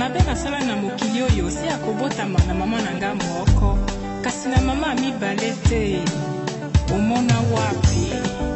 mabe nasala na mokili oyo se akobotama na mama na nga moko kasi na mama mibale te omona wapi